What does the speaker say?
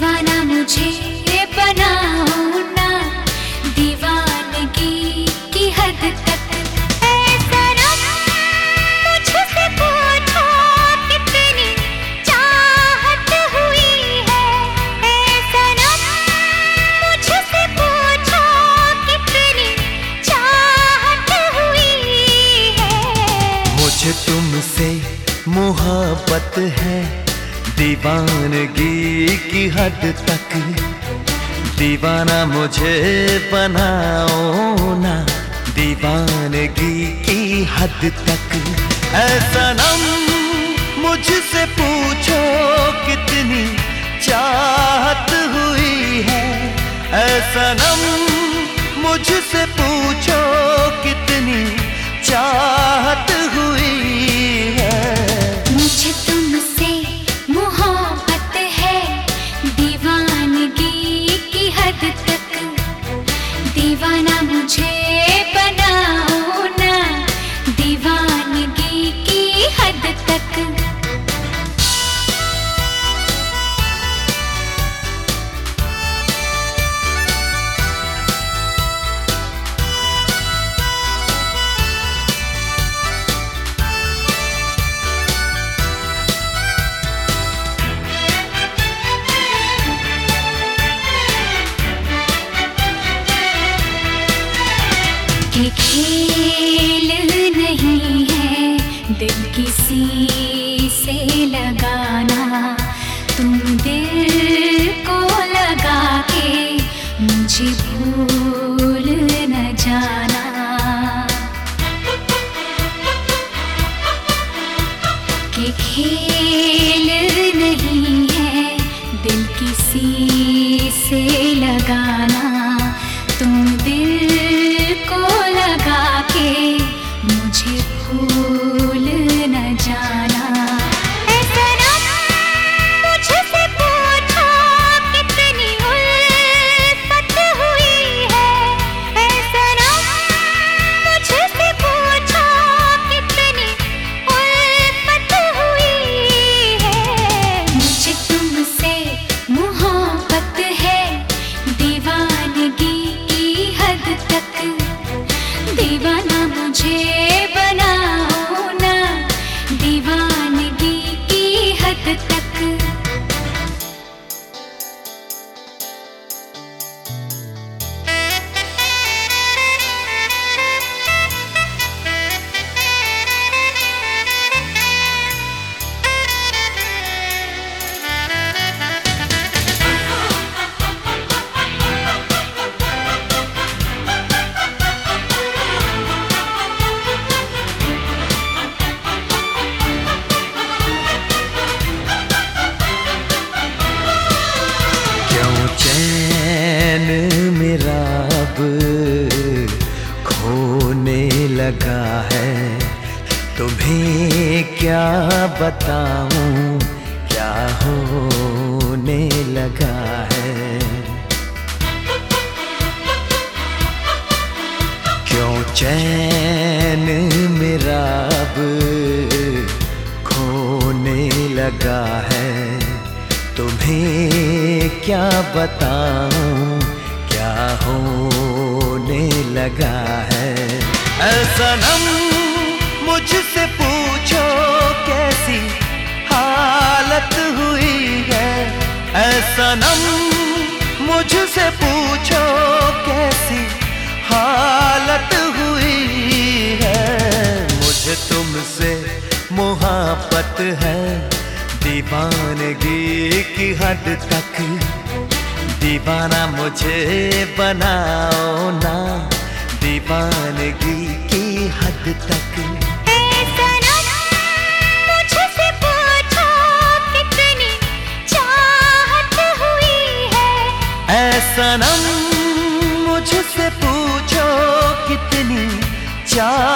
मुझे बनाओ ना। दीवानगी की हद तक। मुझे तुमसे मोहब्बत है। दीवानगी की हद तक। दीवाना मुझे बनाओ ना। दीवानगी की हद तक। ऐसा नम मुझसे पूछो कितनी चाहत हुई है। ऐसा नम मुझसे पूछो कितनी चाहत दिल किसी से लगाना, तुम दिल को लगा के मुझे भूल न जाना। कि खेल नहीं है दिल किसी से लगाना। मेरा अब खोने लगा है। तुम्हें क्या बताऊँ? क्या होने लगा है? क्यों चैन मेरा अब खोने लगा है? तुम्हें क्या बताऊँ? क्या होने लगा है। ऐसा मुझसे पूछो कैसी हालत हुई है। ऐसा नम मुझसे पूछो कैसी हालत हुई है। मुझे तुमसे मोहब्बत है। दीवानगी की हद तक दीवाना मुझे बनाओ ना। दीवानगी की हद तक। सनम, मुझसे पूछो कितनी चाहत